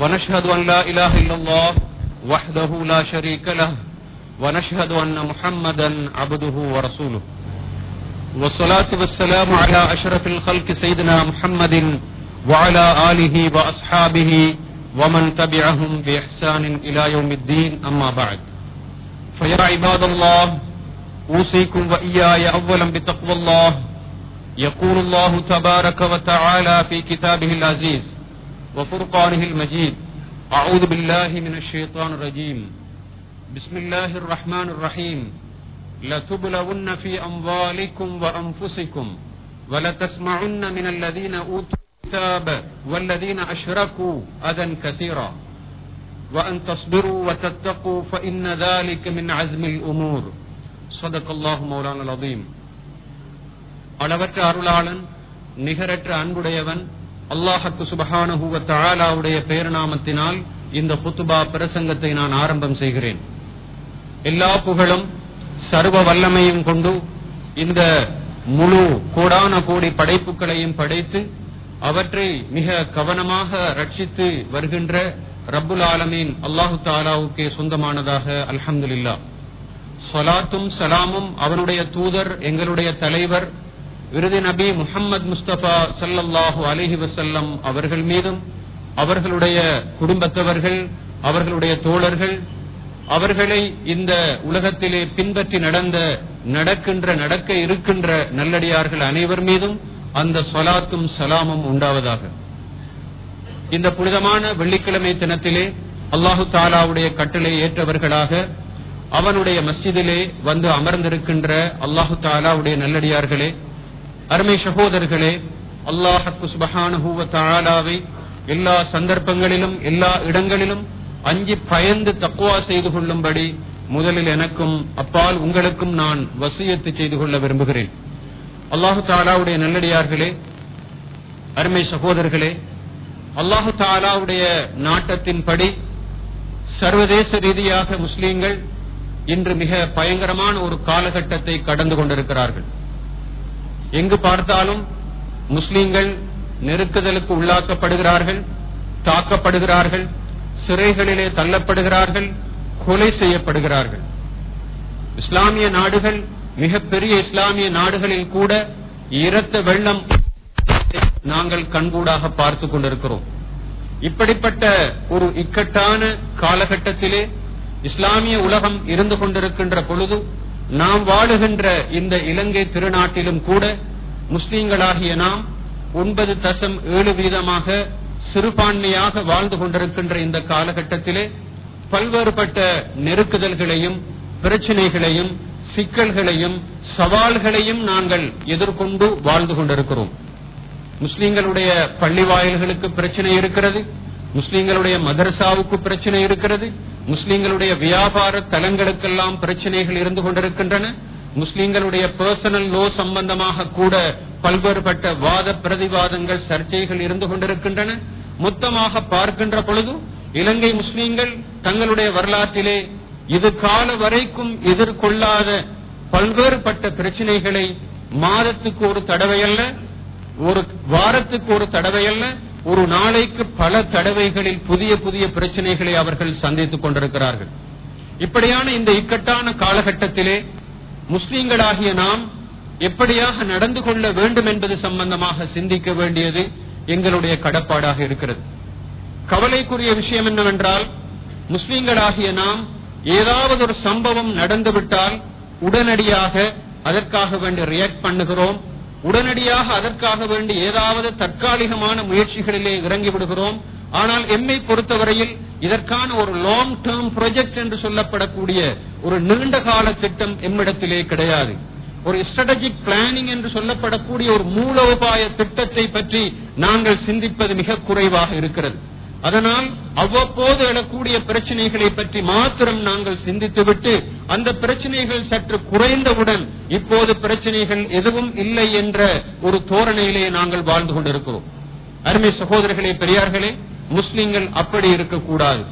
ونشهد أن لا إله إلا الله وحده لا شريك له ونشهد أن محمدا عبده ورسوله. والصلاة والسلام على أشرف الخلق سيدنا محمد وعلى آله وأصحابه ومن تبعهم بإحسان إلى يوم الدين. أما بعد فيا عباد الله أوصيكم وإياي أولا بتقوى الله. يقول الله تبارك وتعالى في كتابه العزيز وفرقانه المجيد أعوذ بالله من الشيطان الرجيم بسم الله الرحمن الرحيم لتبلون في أموالكم وأنفسكم ولتسمعن من الذين أوتوا الكتاب والذين أشركوا أذى كثيرا وأن تصبروا وتتقوا فإن ذلك من عزم الأمور صدق الله مولانا العظيم அளவற்ற அருளாளன் நிகரற்ற அன்புடையவன் அல்லாஹக்கு சுபஹானஹுவ பெயர் நாமத்தினால் இந்த குத்துபா பிரசங்கத்தை நான் ஆரம்பம் செய்கிறேன். எல்லா புகழும் சர்வ வல்லமையும் கொண்டு இந்த முழு கோடான கோடி படைப்புகளையும் படைத்து அவற்றை மிக கவனமாக ரட்சித்து வருகின்ற ரப்புல் ஆலமீன் அல்லாஹு தாலாவுக்கே சொந்தமானதாக அல்ஹம்துலில்லா சொலாத்தும் சலாமும் அவனுடைய தூதர் எங்களுடைய தலைவர் விருது நபி முகம்மது முஸ்தபா சல்லல்லாஹு அலிஹி வசல்லம் அவர்கள் மீதும் அவர்களுடைய குடும்பத்தவர்கள் அவர்களுடைய தோழர்கள் அவர்களை இந்த உலகத்திலே பின்பற்றி நடந்த நடக்கின்ற நடக்க இருக்கின்ற நல்லடியார்கள் அனைவர் மீதும் அந்த சொலாத்தும் சலாமும் உண்டாவதாக. இந்த புனிதமான வெள்ளிக்கிழமை தினத்திலே அல்லாஹு தாலாவுடைய கட்டளை ஏற்றவர்களாக அவனுடைய மஸ்ஜிதிலே வந்து அமர்ந்திருக்கின்ற அல்லாஹு தாலாவுடைய நல்லடியார்களே அருமை சகோதரர்களே அல்லாஹக்கு சுபஹானுவ எல்லா சந்தர்ப்பங்களிலும் எல்லா இடங்களிலும் அஞ்சி பயந்து தக்குவா செய்து கொள்ளும்படி முதலில் எனக்கும் அப்பால் உங்களுக்கும் நான் வசியத்து செய்து கொள்ள விரும்புகிறேன். அல்லாஹு தாலாவுடைய நல்லடியார்களே அருமை சகோதரர்களே அல்லாஹு தாலாவுடைய நாட்டத்தின்படி சர்வதேச ரீதியாக முஸ்லீம்கள் இன்று மிக பயங்கரமான ஒரு காலகட்டத்தை கடந்து கொண்டிருக்கிறார்கள். எங்கு பார்த்தாலும் முஸ்லீம்கள் நெருக்குதலுக்கு உள்ளாக்கப்படுகிறார்கள் தாக்கப்படுகிறார்கள் சிறைகளிலே தள்ளப்படுகிறார்கள் கொலை செய்யப்படுகிறார்கள். இஸ்லாமிய நாடுகள் மிகப்பெரிய இஸ்லாமிய நாடுகளில் கூட இரத்த வெள்ளம் நாங்கள் கண்கூடாக பார்த்து கொண்டிருக்கிறோம். இப்படிப்பட்ட ஒரு இக்கட்டான காலகட்டத்திலே இஸ்லாமிய உலகம் இருந்து கொண்டிருக்கின்ற பொழுது நாம் வாழுகின்ற இந்த இலங்கை திருநாட்டிலும் கூட முஸ்லீம்களாகிய நாம் ஒன்பது தசம் ஏழு வீதமாக சிறுபான்மையாக வாழ்ந்து கொண்டிருக்கின்ற இந்த காலகட்டத்திலே பல்வேறுபட்ட நெருக்குதல்களையும் பிரச்சனைகளையும் சிக்கல்களையும் சவால்களையும் நாங்கள் எதிர்கொண்டு வாழ்ந்து கொண்டிருக்கிறோம். முஸ்லீம்களுடைய பள்ளி வாயில்களுக்கு பிரச்சனை இருக்கிறது. முஸ்லீம்களுடைய மதரசாவுக்கு பிரச்சனை இருக்கிறது. முஸ்லீம்களுடைய வியாபார தலங்களுக்கெல்லாம் பிரச்சனைகள் இருந்து கொண்டிருக்கின்றன. முஸ்லீம்களுடைய பர்சனல் லோ சம்பந்தமாக கூட பல்வேறுபட்ட வாத பிரதிவாதங்கள் சர்ச்சைகள் இருந்து கொண்டிருக்கின்றன. மொத்தமாக பார்க்கின்ற பொழுது இலங்கை முஸ்லீம்கள் தங்களுடைய வரலாற்றிலே இது கால வரைக்கும் எதிர்கொள்ளாத பல்வேறுபட்ட பிரச்சனைகளை மாதத்துக்கு ஒரு தடவையல்ல ஒரு வாரத்துக்கு ஒரு தடவையல்ல ஒரு நாளைக்கு பல தடவைகளில் புதிய புதிய பிரச்சனைகளை அவர்கள் சந்தித்துக் கொண்டிருக்கிறார்கள். இப்படியான இந்த இக்கட்டான காலகட்டத்திலே முஸ்லீம்களாகிய நாம் எப்படியாக நடந்து கொள்ள வேண்டும் என்பது சம்பந்தமாக சிந்திக்க வேண்டியது எங்களுடைய கடப்பாடாக இருக்கிறது. கவலைக்குரிய விஷயம் என்னவென்றால் முஸ்லீம்களாகிய நாம் ஏதாவது ஒரு சம்பவம் நடந்துவிட்டால் உடனடியாக அதற்காக வேண்டி ரியாக்ட் பண்ணுகிறோம். உடனடியாக அதற்காக வேண்டி ஏதாவது தற்காலிகமான முயற்சிகளிலே இறங்கி விடுகிறோம். ஆனால் எம்மை பொறுத்தவரையில் இதற்கான ஒரு லாங் டேர்ம் ப்ரொஜெக்ட் என்று சொல்லப்படக்கூடிய ஒரு நீண்ட கால திட்டம் எம்மிடத்திலே கிடையாது. ஒரு ஸ்ட்ராட்டஜிக் பிளானிங் என்று சொல்லப்படக்கூடிய ஒரு மூலோபாய திட்டத்தை பற்றி நாங்கள் சிந்திப்பது மிக குறைவாக இருக்கிறது. அதனால் அவ்வப்போது எழக்கூடிய பிரச்சனைகளை பற்றி மாத்திரம் நாங்கள் சிந்தித்துவிட்டு அந்த பிரச்சனைகள் சற்று குறைந்தவுடன் இப்போது பிரச்சனைகள் எதுவும் இல்லை என்ற ஒரு தோரணையிலே நாங்கள் வாழ்ந்து கொண்டிருக்கிறோம். அருமை சகோதரர்களே பெரியார்களே முஸ்லிம்கள் அப்படி இருக்கக்கூடாது.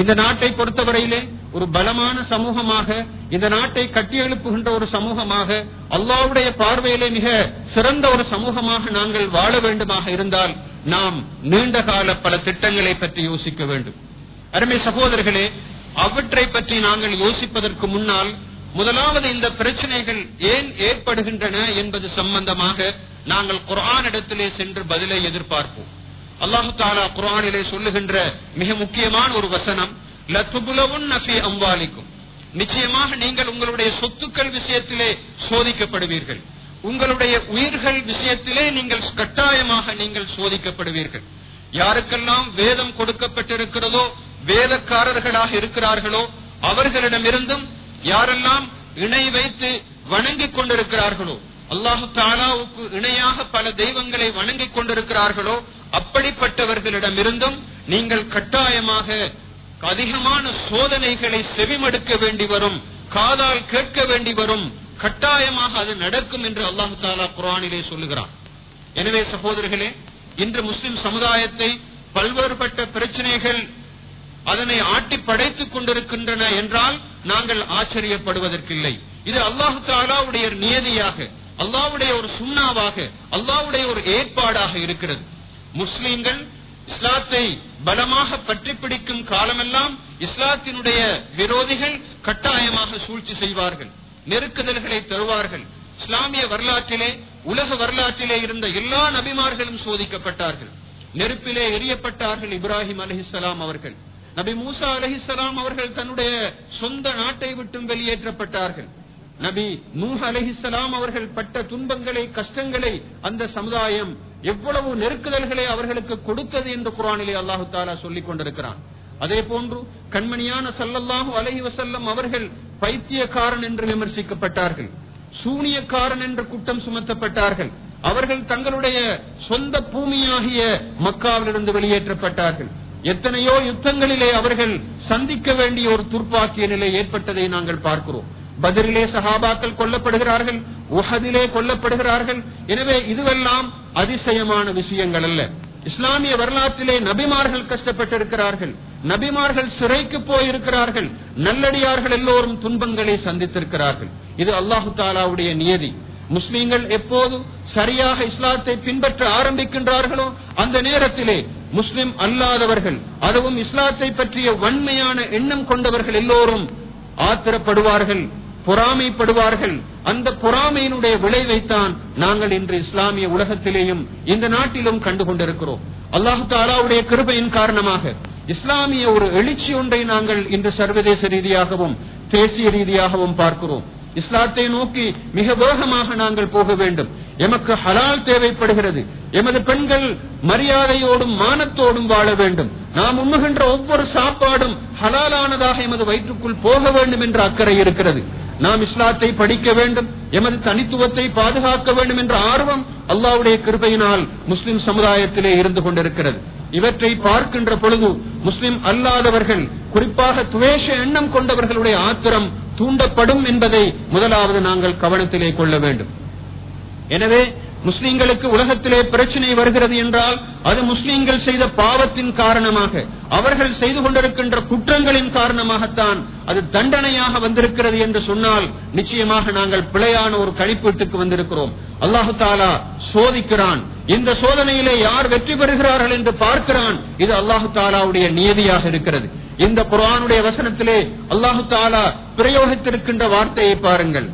இந்த நாட்டை பொறுத்தவரையிலே ஒரு பலமான சமூகமாக இந்த நாட்டை கட்டியெழுப்புகின்ற ஒரு சமூகமாக அல்லாவுடைய பார்வையிலே மிக சிறந்த ஒரு சமூகமாக நாங்கள் வாழ வேண்டுமாக இருந்தால் நாம் நீண்ட கால பல திட்டங்களை பற்றி யோசிக்க வேண்டும். அருமை சகோதரர்களே அவற்றை பற்றி நாங்கள் யோசிப்பதற்கு முன்னால் முதலாவது இந்த பிரச்சனைகள் ஏன் ஏற்படுகின்றன என்பது சம்பந்தமாக நாங்கள் குரான் இடத்திலே சென்று பதிலை எதிர்பார்ப்போம். அல்லாஹு தாலா குரானிலே சொல்லுகின்ற மிக முக்கியமான ஒரு வசனம் லத்துபுலவுன் நஃபி அம்பாலிக்கும் நிச்சயமாக நீங்கள் உங்களுடைய சொத்துக்கள் விஷயத்திலே சோதிக்கப்படுவீர்கள். உங்களுடைய உயிர்கள் விஷயத்திலே நீங்கள் கட்டாயமாக நீங்கள் சோதிக்கப்படுவீர்கள். யாருக்கெல்லாம் வேதம் கொடுக்கப்பட்டிருக்கிறதோ வேதக்காரர்களாக இருக்கிறார்களோ அவர்களிடமிருந்தும் யாரெல்லாம் இணை வைத்து வணங்கிக் கொண்டிருக்கிறார்களோ அல்லாஹு தாலாவுக்கு இணையாக பல தெய்வங்களை வணங்கிக் கொண்டிருக்கிறார்களோ அப்படிப்பட்டவர்களிடமிருந்தும் நீங்கள் கட்டாயமாக அதிகமான சோதனைகளை செவிமடுக்க வேண்டி வரும் காதால் கேட்க வேண்டி வரும் கட்டாயமாக அது நடக்கும் என்று அல்லாஹு தாலா குரானிலே சொல்லுகிறான். எனவே சகோதரர்களே இன்று முஸ்லிம் சமுதாயத்தை பல்வேறுபட்ட பிரச்சனைகள் அதனை ஆட்டி படைத்துக் கொண்டிருக்கின்றன என்றால் நாங்கள் ஆச்சரியப்படுவதற்கில்லை. இது அல்லாஹு தாலாவுடைய நியதியாக அல்லாவுடைய ஒரு சுண்ணாவாக அல்லாவுடைய ஒரு ஏற்பாடாக இருக்கிறது. முஸ்லிம்கள் இஸ்லாத்தை பலமாக பற்றி பிடிக்கும் காலமெல்லாம் இஸ்லாத்தினுடைய விரோதிகள் கட்டாயமாக சூழ்ச்சி செய்வார்கள். நெருக்குதல்களை தருவார்கள். இஸ்லாமிய வரலாற்றிலே உலக வரலாற்றிலே இருந்த எல்லா நபிமார்களும் சோதிக்கப்பட்டார்கள். நெருப்பிலே எரியப்பட்டார்கள் இப்ராஹிம் அலஹிசலாம் அவர்கள். நபி மூசா அலஹிசலாம் அவர்கள் தன்னுடைய சொந்த நாட்டை விட்டும் வெளியேற்றப்பட்டார்கள். நபி நூஹ் அலஹிசலாம் அவர்கள் பட்ட துன்பங்களை கஷ்டங்களை அந்த சமுதாயம் எவ்வளவு நெருக்குதல்களை அவர்களுக்கு கொடுத்தது என்று குரானிலே அல்லாஹு தாலா சொல்லிக் கொண்டிருக்கிறான். அதே போன்று கண்மணியான சல்லல்லாஹு அலஹி வசல்லம் அவர்கள் பைத்தியக்காரன் என்று விமர்சிக்கப்பட்டார்கள். சூனியக்காரன் என்று குற்றம் சுமத்தப்பட்டார்கள். அவர்கள் தங்களுடைய சொந்த பூமியாகிய மக்காவிலிருந்து வெளியேற்றப்பட்டார்கள். எத்தனையோ யுத்தங்களிலே அவர்கள் சந்திக்க வேண்டிய ஒரு துர்ப்பாக்கிய நிலை ஏற்பட்டதை நாங்கள் பார்க்கிறோம். பதிலே சஹாபாக்கள் கொல்லப்படுகிறார்கள் உஹதிலே கொல்லப்படுகிறார்கள். எனவே இதுவெல்லாம் அதிசயமான விஷயங்கள் அல்ல. இஸ்லாமிய வரலாற்றிலே நபிமார்கள் கஷ்டப்பட்டிருக்கிறார்கள். நபிமார்கள் சிறைக்கு போயிருக்கிறார்கள். நல்லடியார்கள் எல்லோரும் துன்பங்களை சந்தித்திருக்கிறார்கள். இது அல்லாஹு தாலாவுடைய நியதி. முஸ்லீம்கள் எப்போது சரியாக இஸ்லாத்தை பின்பற்ற ஆரம்பிக்கின்றார்களோ அந்த நேரத்திலே முஸ்லிம் அல்லாதவர்கள் அதுவும் இஸ்லாத்தை பற்றிய வன்மையான எண்ணம் கொண்டவர்கள் எல்லோரும் ஆத்திரப்படுவார்கள் பொறாமைப்படுவார்கள். அந்த பொறாமையினுடைய விளைவைத்தான் நாங்கள் இன்று இஸ்லாமிய உலகத்திலேயும் இந்த நாட்டிலும் கண்டு கொண்டிருக்கிறோம் அல்லாஹு தாலாவுடைய கிருபையின் காரணமாக இஸ்லாமிய ஒரு எழுச்சி ஒன்றை நாங்கள் இன்று சர்வதேச ரீதியாகவும் தேசிய ரீதியாகவும் பார்க்கிறோம். இஸ்லாத்தை நோக்கி மிக வேகமாக நாங்கள் போக வேண்டும். எமக்கு ஹலால் தேவைப்படுகிறது. எமது பெண்கள் மரியாதையோடும் மானத்தோடும் வாழ வேண்டும். நாம் உண்ணுகின்ற ஒவ்வொரு சாப்பாடும் ஹலாலானதாக எமது வயிற்றுக்குள் போக வேண்டும் என்ற அக்கறை இருக்கிறது. நாம் இஸ்லாத்தை படிக்க வேண்டும். எமது தனித்துவத்தை பாதுகாக்க வேண்டும் என்ற ஆர்வம் அல்லாவுடைய கிருபையினால் முஸ்லிம் சமுதாயத்திலே இருந்து கொண்டிருக்கிறது. இவற்றை பார்க்கின்ற பொழுது முஸ்லிம் அல்லாதவர்கள் குறிப்பாக துவேஷ எண்ணம் கொண்டவர்களுடைய ஆத்திரம் தூண்டப்படும் என்பதை முதலாவது நாங்கள் கவனத்திலே கொள்ள வேண்டும். எனவே முஸ்லிம்களுக்கு உலகத்திலே பிரச்சனை வருகிறது என்றால் அது முஸ்லிம்கள் செய்த பாவத்தின் காரணமாக அவர்கள் செய்து கொண்டிருக்கின்ற குற்றங்களின் காரணமாகத்தான் அது தண்டனையாக வந்திருக்கிறது என்று சொன்னால் நிச்சயமாக நாங்கள் பிழையான ஒரு கணிப்பீட்டுக்கு வந்திருக்கிறோம். அல்லாஹு தாலா சோதிக்கிறான் இந்த சோதனையிலே யார் வெற்றி பெறுகிறார்கள் என்று பார்க்கிறான் இது அல்லாஹு தாலாவுடைய நியதியாக இருக்கிறது. இந்த குரானுடைய வசனத்திலே அல்லாஹு தாலா பிரயோகித்திருக்கின்ற வார்த்தையை பாருங்கள்.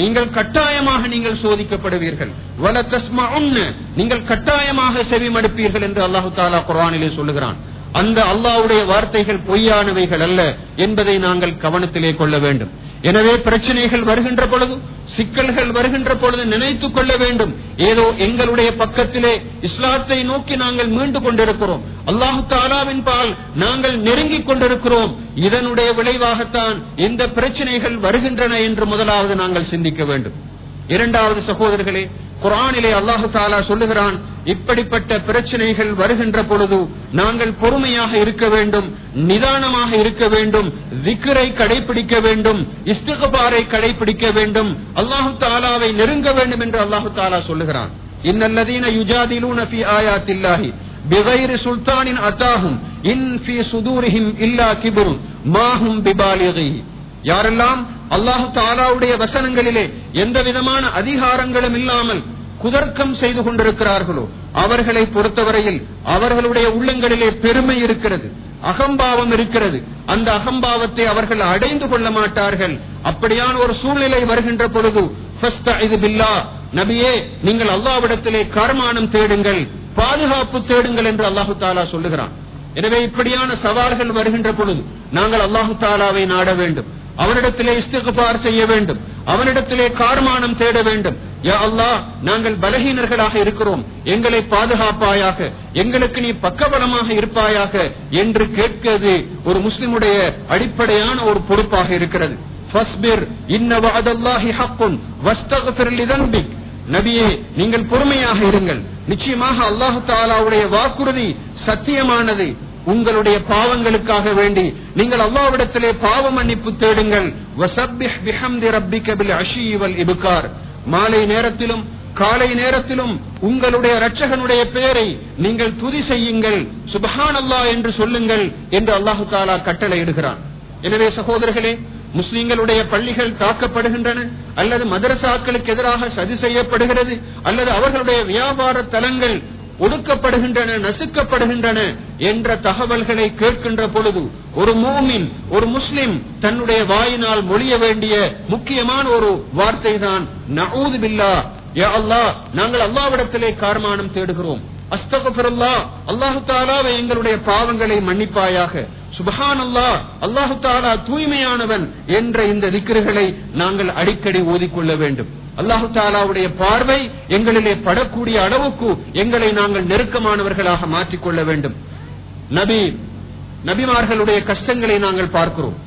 நீங்கள் கட்டாயமாக நீங்கள் சோதிக்கப்படுவீர்கள். வல தஸ்மஉன்ன நீங்கள் கட்டாயமாக செவிமடுப்பீர்கள் என்று அல்லாஹு தாலா குரானிலே சொல்லுகிறான். அந்த அல்லாவுடைய வார்த்தைகள் பொய்யானவைகள் அல்ல என்பதை நாங்கள் கவனத்திலே கொள்ள வேண்டும். எனவே பிரச்சனைகள் வருகின்ற பொழுது சிக்கல்கள் வருகின்ற பொழுது நினைத்துக் கொள்ள வேண்டும். ஏதோ எங்களுடைய பக்கத்திலே இஸ்லாத்தை நோக்கி நாங்கள் மீண்டு கொண்டிருக்கிறோம். அல்லாஹு தாலாவின் பால் நாங்கள் நெருங்கிக் கொண்டிருக்கிறோம். இதனுடைய விளைவாகத்தான் இந்த பிரச்சனைகள் வருகின்றன என்று முதலாவது நாங்கள் சிந்திக்க வேண்டும். இரண்டாவது சகோதரர்களே குரானிலே அல்லாஹு தாலா சொல்லுகிறான் இப்படிப்பட்ட பிரச்சனைகள் வருகின்ற பொழுது நாங்கள் பொறுமையாக இருக்க வேண்டும் நிதானமாக இருக்க வேண்டும் திக்கரை கடைபிடிக்க வேண்டும் இஸ்தகபாரை கடைபிடிக்க வேண்டும் அல்லாஹு தாலாவை நெருங்க வேண்டும் என்று அல்லாஹு தாலா சொல்லுகிறான். இன்னல்லதீன யுஜாதிலூன ஃபி ஆயாத்தில்லாஹி பிகைர் சுல்தானின் அத்தாகும் இன் பி சுதூரிஹிம் இல்லா கிபுரும் மாஹும் பிபாலிகி. யாரெல்லாம் அல்லாஹு தாலாவுடைய வசனங்களிலே எந்த விதமான அதிகாரங்களும் இல்லாமல் குதர்க்கம் செய்து கொண்டிருக்கிறார்களோ அவர்களை பொறுத்தவரையில் அவர்களுடைய உள்ளங்களிலே பெருமை இருக்கிறது அகம்பாவம் இருக்கிறது. அந்த அகம்பாவத்தை அவர்கள் அடைந்து கொள்ள மாட்டார்கள். அப்படியான ஒரு சூழ்நிலை வருகின்ற பொழுது நபியே நீங்கள் அல்லாவிடத்திலே கர்மானம் தேடுங்கள் பாதுகாப்பு தேடுங்கள் என்று அல்லாஹு தாலா சொல்லுகிறான். எனவே இப்படியான சவால்கள் வருகின்ற பொழுது நாங்கள் அல்லாஹு தாலாவை நாட வேண்டும். அவனிடத்திலே இஸ்திகுபார் செய்ய வேண்டும். அவனிடத்திலே கார்மானம் தேட வேண்டும். யா நாங்கள் பலகீனர்களாக இருக்கிறோம். எங்களை பாதுகாப்பாயாக எங்களுக்கு நீ பக்கபலமாக இருப்பாயாக என்று கேட்கிறது ஒரு முஸ்லிமுடைய அடிப்படையான ஒரு பொறுப்பாக இருக்கிறது. நபியே நீங்கள் பொறுமையாக இருங்கள். நிச்சயமாக அல்லாஹு தாலாவுடைய வாக்குறுதி சத்தியமானது. உங்களுடைய பாவங்களுக்காக வேண்டி. நீங்கள் அல்லாவிடத்திலே பாவ மன்னிப்பு தேடுங்கள். வசப்பிஹ் அஷீ மாலை நேரத்திலும் காலை நேரத்திலும் உங்களுடைய ரட்சகனுடைய பெயரை நீங்கள் துதி செய்யுங்கள். சுபஹான் அல்லா என்று சொல்லுங்கள் என்று அல்லாஹு தாலா கட்டளையிடுகிறான். எனவே சகோதரர்களே முஸ்லிம்களுடைய பள்ளிகள் தாக்கப்படுகின்றன அல்லது மதரசாக்களுக்கு எதிராக சதி செய்யப்படுகிறது அல்லது அவர்களுடைய வியாபார தலங்கள் ஒடுக்கப்படுகின்றன நசுக்கப்படுகின்றன என்ற தகவல்களை கேட்கின்ற பொழுது ஒரு மூமின் ஒரு முஸ்லிம் தன்னுடைய வாயினால் மொழிய வேண்டிய முக்கியமான ஒரு வார்த்தை தான் பில்லா யா அல்லாஹ் நாங்கள் அல்லாவிடத்திலே காரணம் தேடுகிறோம். அஸ்தகபிரல்லா அல்லாஹு தாலாவை எங்களுடைய பாவங்களை மன்னிப்பாயாக. சுபஹான் அல்லாஹ் அல்லாஹு தாலா தூய்மையானவன் என்ற இந்த திக்ருகளை நாங்கள் அடிக்கடி ஓதிக்கொள்ள வேண்டும். அல்லாஹு தாலாவுடைய பார்வை எங்களிலே படக்கூடிய அளவுக்கு எங்களை நாங்கள் நெருக்கமானவர்களாக மாற்றிக்கொள்ள வேண்டும். நபி நபிமார்களுடைய கஷ்டங்களை நாங்கள் பார்க்கிறோம்.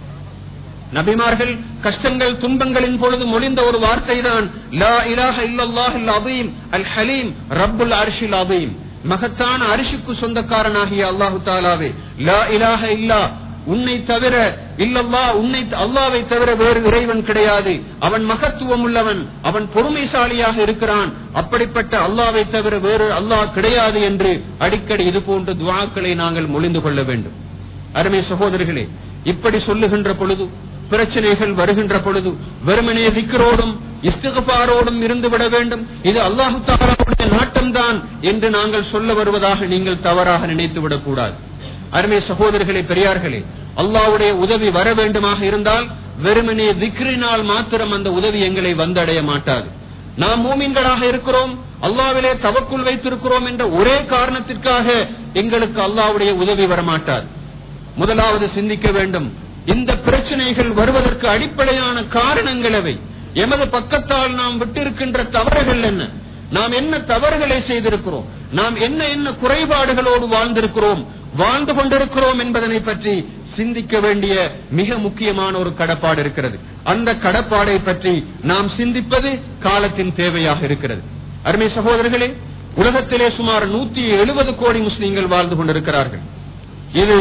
நபிமார்கள் கஷ்டங்கள் துன்பங்களின் பொழுது மொழிந்த ஒரு வார்த்தை தான் லா இலாஹ இல்லல்லாஹ் அதீம் அல் ஹலீம் ரப்புல் அர்ஷில் அதீம் மகத்தான அரிசிக்கு சொந்தக்காரனாகிய அல்லாஹு தாலாவே லா இலாஹ இல்லா உன்னை தவிர இல்லல்லா உன்னை அல்லாவை தவிர வேறு இறைவன் கிடையாது. அவன் மகத்துவம் உள்ளவன் அவன் பொறுமைசாலியாக இருக்கிறான். அப்படிப்பட்ட அல்லாவை தவிர வேறு அல்லாஹ் கிடையாது என்று அடிக்கடி இது போன்ற துவாக்களை நாங்கள் மொழிந்து கொள்ள வேண்டும். அருமை சகோதரர்களே இப்படி சொல்லுகின்ற பொழுது பிரச்சனைகள் வருகின்ற பொழுது வெறுமனே சிக்கரோடும் இஸ்திகபாரோடும் இருந்து விட வேண்டும். இது அல்லாஹு தாலாவுடைய நாட்டம்தான் என்று நாங்கள் சொல்ல வருவதாக நீங்கள் தவறாக நினைத்து விடக்கூடாது. அருமை சகோதரர்களே பெரியார்களே அல்லாவுடைய உதவி வர வேண்டுமாக இருந்தால் வெறுமனே திக்ரினால் மாத்திரம் அந்த உதவி எங்களை வந்தடைய மாட்டாது. நாம் மூமின்களாக இருக்கிறோம் அல்லாவிலே தவக்குள் வைத்திருக்கிறோம் என்ற ஒரே காரணத்திற்காக எங்களுக்கு அல்லாவுடைய உதவி வரமாட்டார் முதலாவது சிந்திக்க வேண்டும். இந்த பிரச்சனைகள் வருவதற்கு அடிப்படையான காரணங்கள் அவை எமது பக்கத்தால் நாம் விட்டிருக்கின்ற தவறுகள் என்ன? நாம் என்ன தவறுகளை செய்திருக்கிறோம்? நாம் என்ன என்ன குறைபாடுகளோடு வாழ்ந்திருக்கிறோம்? வாழ்ந்து கொண்டிருக்கிறோம் என்பதனை பற்றி சிந்திக்க வேண்டிய மிக முக்கியமான ஒரு கடப்பாடு இருக்கிறது. அந்த கடப்பாடை பற்றி நாம் சிந்திப்பது காலத்தின் தேவையாக இருக்கிறது. அருமை சகோதரர்களே உலகத்திலே சுமார் நூத்தி எழுபது கோடி முஸ்லீம்கள் வாழ்ந்து கொண்டிருக்கிறார்கள். இது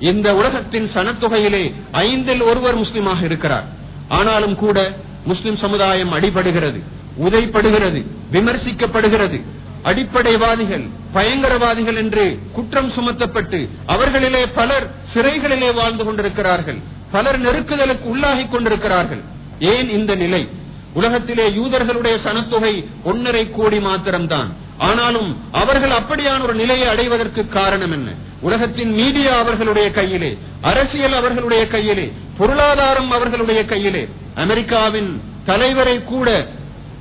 இந்த உலகத்தின் சனத்தொகையிலே ஐந்தில் ஒருவர் முஸ்லீமாக இருக்கிறார். ஆனாலும் கூட முஸ்லிம் சமுதாயம் அடிபடுகிறது உதைப்படுகிறது விமர்சிக்கப்படுகிறது. அடிப்படைவாதிகள் பயங்கரவாதிகள் என்று குற்றம் சுமத்தப்பட்டு அவர்களிலே பலர் சிறைகளிலே வாழ்ந்து கொண்டிருக்கிறார்கள். பலர் நெருக்குதலுக்கு உள்ளாகிக் கொண்டிருக்கிறார்கள். ஏன் இந்த நிலை? உலகத்திலே யூதர்களுடைய சனத்தொகை ஒன்னரை கோடி மாத்திரம்தான். ஆனாலும் அவர்கள் அப்படியான ஒரு நிலையை அடைவதற்கு காரணம் என்ன? உலகத்தின் மீடியா அவர்களுடைய கையிலே அரசியல் அவர்களுடைய கையிலே பொருளாதாரம் அவர்களுடைய கையிலே அமெரிக்காவின் தலைவரை கூட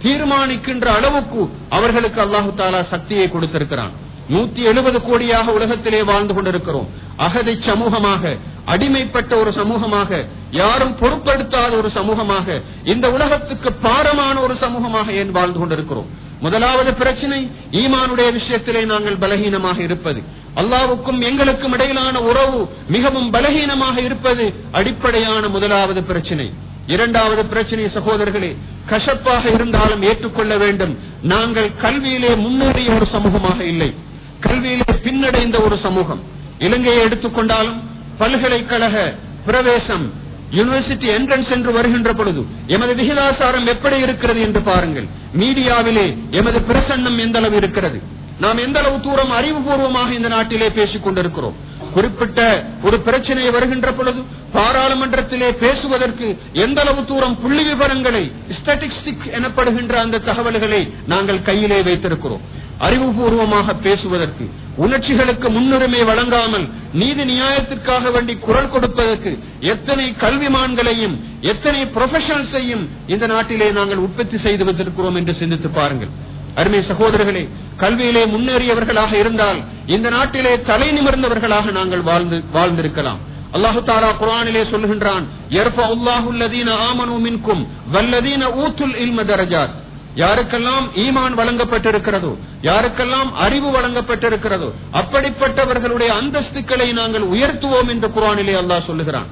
தீர்மானிக்கின்ற அளவுக்கு அவர்களுக்கு அல்லாஹு தாலா சக்தியை கொடுத்திருக்கிறான். நூத்தி எழுபது கோடியாக உலகத்திலே வாழ்ந்து கொண்டிருக்கிறோம். அகதை சமூகமாக அடிமைப்பட்ட ஒரு சமூகமாக யாரும் பொருட்படுத்தாத ஒரு சமூகமாக இந்த உலகத்துக்கு பாரமான ஒரு சமூகமாக ஏன் வாழ்ந்து கொண்டிருக்கிறோம்? முதலாவது பிரச்சனை ஈமானுடைய விஷயத்திலே நாங்கள் பலகீனமாக இருப்பது. அல்லாவுக்கும் எங்களுக்கும் இடையிலான உறவு மிகவும் பலகீனமாக இருப்பது அடிப்படையான முதலாவது பிரச்சனை. இரண்டாவது பிரச்சனை சகோதரர்களே கஷப்பாக இருந்தாலும் ஏற்றுக்கொள்ள வேண்டும். நாங்கள் கல்வியிலே முன்னேறிய ஒரு சமூகமாக இல்லை. கல்வியிலே பின்னடைந்த ஒரு சமூகம். இலங்கையை எடுத்துக்கொண்டாலும் பல்கலைக்கழக பிரவேசம் யூனிவர்சிட்டி என்ட்ரன்ஸ் என்று வருகின்ற பொழுது எமது விகிதாசாரம் எப்படி இருக்கிறது என்று பாருங்கள். மீடியாவிலே எமது பிரசன்னம் எந்த அளவு இருக்கிறது? நாம் எந்த அளவு தூரம் அறிவுபூர்வமாக இந்த நாட்டிலே பேசிக் கொண்டிருக்கிறோம் குறிப்பிட்ட ஒரு பிரச்சனை வருகின்ற பொழுது பாராளுமன்றத்திலே பேசுவதற்கு எந்த அளவு தூரம் புள்ளி விவரங்களை ஸ்டாட்டிஸ்டிக் எனப்படுகின்ற அந்த தகவல்களை நாங்கள் கையிலே வைத்திருக்கிறோம். அறிவுபூர்வமாக பேசுவதற்கு உணர்ச்சிகளுக்கு முன்னுரிமை வழங்காமல் நீதி நியாயத்திற்காக வேண்டி குரல் கொடுப்பதற்கு எத்தனை கல்விமான்களையும் எத்தனை ப்ரொஃபஷனல்ஸையும் இந்த நாட்டிலே நாங்கள் உற்பத்தி செய்து வந்திருக்கிறோம் என்று சிந்தித்து பாருங்கள். அருமை சகோதரர்களே கல்வியிலே முன்னேறியவர்களாக இருந்தால் இந்த நாட்டிலே தலை நிமிர்ந்தவர்களாக நாங்கள் வாழ்ந்து வாழ்ந்திருக்கலாம். அல்லாஹு தாலா குரானிலே சொல்லுகின்றான் யாருக்கெல்லாம் ஈமான் வழங்கப்பட்டிருக்கிறதோ யாருக்கெல்லாம் அறிவு வழங்கப்பட்டிருக்கிறதோ அப்படிப்பட்டவர்களுடைய அந்தஸ்துக்களை நாங்கள் உயர்த்துவோம் என்று குரானிலே அல்லாஹ் சொல்லுகிறான்.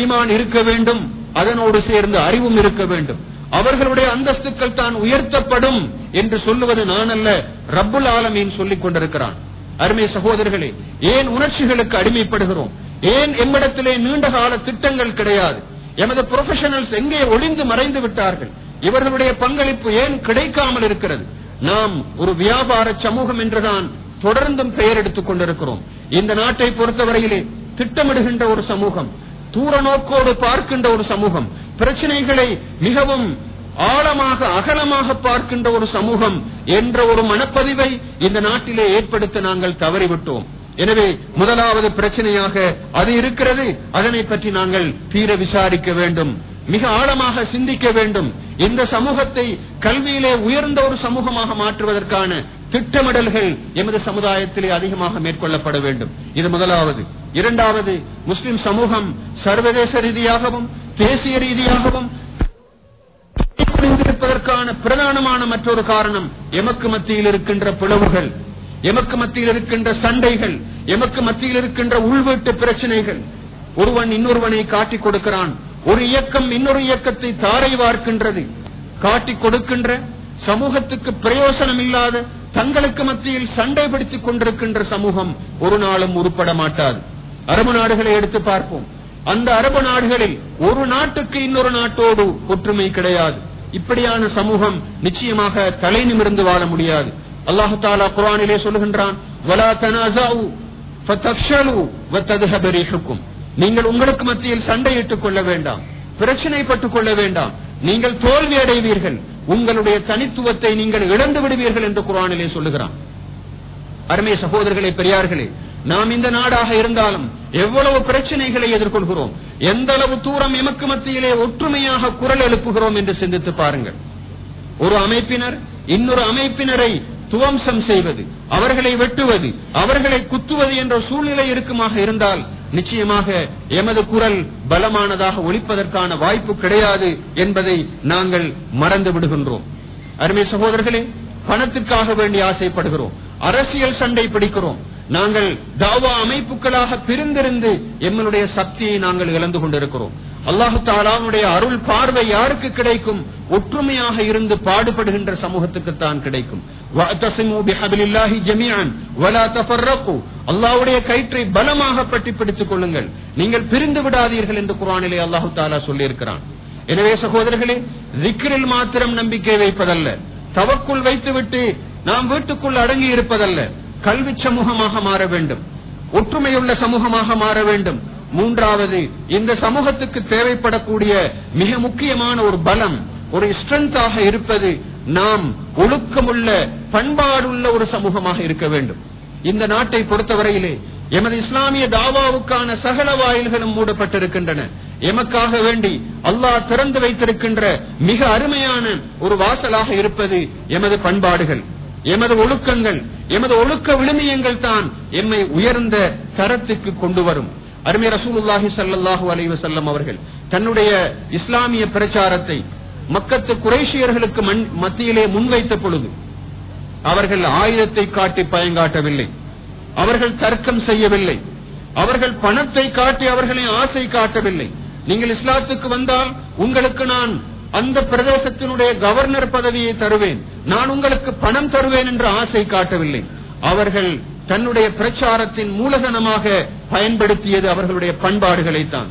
ஈமான் இருக்க வேண்டும் அதனோடு சேர்ந்து அறிவும் இருக்க வேண்டும். அவர்களுடைய அந்தஸ்துக்கள் தான் உயர்த்தப்படும். என்று சொல்லுவது நான் அல்ல ரப்புல் ஆலமீன் சொல்லிக் கொண்டிருக்கிறான். அருமை சகோதரர்களே ஏன் உணர்ச்சிகளுக்கு அடிமைப்படுகிறோம்? ஏன் எம்மிடத்திலே நீண்ட கால திட்டங்கள் கிடையாது? எமது ப்ரொஃபஷனல்ஸ் எங்கே ஒளிந்து மறைந்து விட்டார்கள்? இவர்களுடைய பங்களிப்பு ஏன் கிடைக்காமல் இருக்கிறது? நாம் ஒரு வியாபார சமூகம் என்றுதான் தொடர்ந்தும் பெயர் எடுத்துக் கொண்டிருக்கிறோம். இந்த நாட்டை பொறுத்தவரையிலே திட்டமிடுகின்ற ஒரு சமூகம் தூர நோக்கோடு பார்க்கின்ற ஒரு சமூகம் பிரச்சனைகளை மிகவும் ஆழமாக அகலமாக பார்க்கின்ற ஒரு சமூகம் என்ற ஒரு மனப்பதிவை இந்த நாட்டிலே ஏற்படுத்த நாங்கள் தவறிவிட்டோம். எனவே முதலாவது பிரச்சனையாக அது இருக்கிறது. அதனை பற்றி நாங்கள் தீர விசாரிக்க வேண்டும். மிக ஆழமாக சிந்திக்க வேண்டும். இந்த சமூகத்தை கல்வியிலே உயர்ந்த ஒரு சமூகமாக மாற்றுவதற்கான திட்டமிடல்கள் எமது சமுதாயத்திலே அதிகமாக மேற்கொள்ளப்பட வேண்டும். இது முதலாவது. இரண்டாவது முஸ்லிம் சமூகம் சர்வதேச ரீதியாகவும் தேசிய ரீதியாகவும் பிரிந்திருப்பதற்கான பிரதானமான மற்றொரு காரணம் எமக்கு மத்தியில் இருக்கின்ற பிளவுகள் எமக்கு மத்தியில் இருக்கின்ற சண்டைகள் எமக்கு மத்தியில் இருக்கின்ற உள்வீட்டு பிரச்சனைகள். ஒருவன் இன்னொருவனை காட்டிக் கொடுக்கிறான். ஒரு இயக்கம் இன்னொரு இயக்கத்தை தாரை வார்க்கின்றது. காட்டிக் கொடுக்கின்ற சமூகத்துக்கு பிரயோசனம் இல்லாத தங்களுக்கு மத்தியில் சண்டை பிடித்துக் கொண்டிருக்கின்ற சமூகம் ஒரு நாளும் உருப்பட மாட்டாது அரபு நாடுகளை எடுத்து பார்ப்போம். அந்த அரபு நாடுகளில் ஒரு நாட்டுக்கு இன்னொரு நாட்டோடு ஒற்றுமை கிடையாது. இப்படியான சமூகம் நிச்சயமாக தலை நிமிர்ந்து வாழ முடியாது. அல்லாஹு தாலா குரானிலே சொல்லுகின்றான் நீங்கள் உங்களுக்கு மத்தியில் சண்டையிட்டுக் கொள்ள வேண்டாம் பிரச்சனைப்பட்டுக் கொள்ள வேண்டாம். நீங்கள் தோல்வி அடைவீர்கள். உங்களுடைய தனித்துவத்தை நீங்கள் இழந்து விடுவீர்கள் என்று குரானிலே சொல்லுகிறான். அருமை சகோதரர்களே பெரியார்களே நாம் இந்த நாடாக இருந்தாலும் எவ்வளவு பிரச்சனைகளை எதிர்கொள்கிறோம்? எந்த அளவு தூரம் எமக்கு மத்தியிலே ஒற்றுமையாக குரல் எழுப்புகிறோம் என்று சிந்தித்து பாருங்கள். ஒரு அமைப்பினர் இன்னொரு அமைப்பினரை துவம்சம் செய்வது அவர்களை வெட்டுவது அவர்களை குத்துவது என்ற சூழ்நிலை இருக்குமாக இருந்தால் நிச்சயமாக எமது குரல் பலமானதாக ஒழிப்பதற்கான வாய்ப்பு கிடையாது என்பதை நாங்கள் மறந்து விடுகின்றோம். அருமை சகோதரர்களே பணத்திற்காக வேண்டி ஆசைப்படுகிறோம். அரசியல் சண்டை பிடிக்கிறோம். நாங்கள் தாவா அமைப்புகளாக பிரிந்திருந்து எம்மனுடைய சக்தியை நாங்கள் இழந்து கொண்டிருக்கிறோம். அல்லாஹு தாலாவுடைய அருள் பார்வை யாருக்கு கிடைக்கும்? ஒற்றுமையாக இருந்து பாடுபடுகின்ற சமூகத்துக்கு தான் கிடைக்கும் அல்லாவுடைய கயிற்றை பலமாக பட்டி பிடித்துக் கொள்ளுங்கள். நீங்கள் பிரிந்து விடாதீர்கள் என்று குரானிலே அல்லாஹு தாலா சொல்லியிருக்கிறான். எனவே சகோதரர்களே திக்ரில் மாத்திரம் நம்பிக்கை வைப்பதல்ல. தவக்குள் வைத்துவிட்டு நாம் வீட்டுக்குள் அடங்கி இருப்பதல்ல. கல்வி சமூகமாக மாற வேண்டும். ஒற்றுமையுள்ள சமூகமாக மாற வேண்டும். மூன்றாவது இந்த சமூகத்துக்கு தேவைப்படக்கூடிய மிக முக்கியமான ஒரு பலம் ஒரு ஸ்ட்ரென்த்தாக இருப்பது நாம் ஒழுக்கமுள்ள பண்பாடுள்ள ஒரு சமூகமாக இருக்க வேண்டும். இந்த நாட்டை பொறுத்தவரையிலே எமது இஸ்லாமிய தாவாவுக்கான சகல வாயில்களும் மூடப்பட்டிருக்கின்றன. எமக்காக வேண்டி அல்லாஹ் திறந்து வைத்திருக்கின்ற மிக அருமையான ஒரு வாசலாக இருப்பது எமது பண்பாடுகள். எமது ஒழுக்கங்கள் எமது ஒழுக்க விழுமியங்கள் தான் எம்மை உயர்ந்த தரத்துக்கு கொண்டு வரும். அருமை ரசூலுல்லாஹி சல்லாஹூ அலைவ செல்லம் அவர்கள் தன்னுடைய இஸ்லாமிய பிரச்சாரத்தை மக்கத்து குறைஷியர்களுக்கு மத்தியிலே முன்வைத்த பொழுது அவர்கள் ஆயுதத்தை காட்டி பயங்காட்டவில்லை. அவர்கள் தர்க்கம் செய்யவில்லை. அவர்கள் பணத்தை காட்டி அவர்களின் ஆசை காட்டவில்லை. நீங்கள் இஸ்லாத்துக்கு வந்தால் உங்களுக்கு நான் அந்த பிரதேசத்தினுடைய கவர்னர் பதவியை தருவேன். நான் உங்களுக்கு பணம் தருவேன் என்று ஆசை காட்டவில்லை. அவர்கள் தன்னுடைய பிரச்சாரத்தின் மூலதனமாக பயன்படுத்தியது அவர்களுடைய பண்பாடுகளை தான்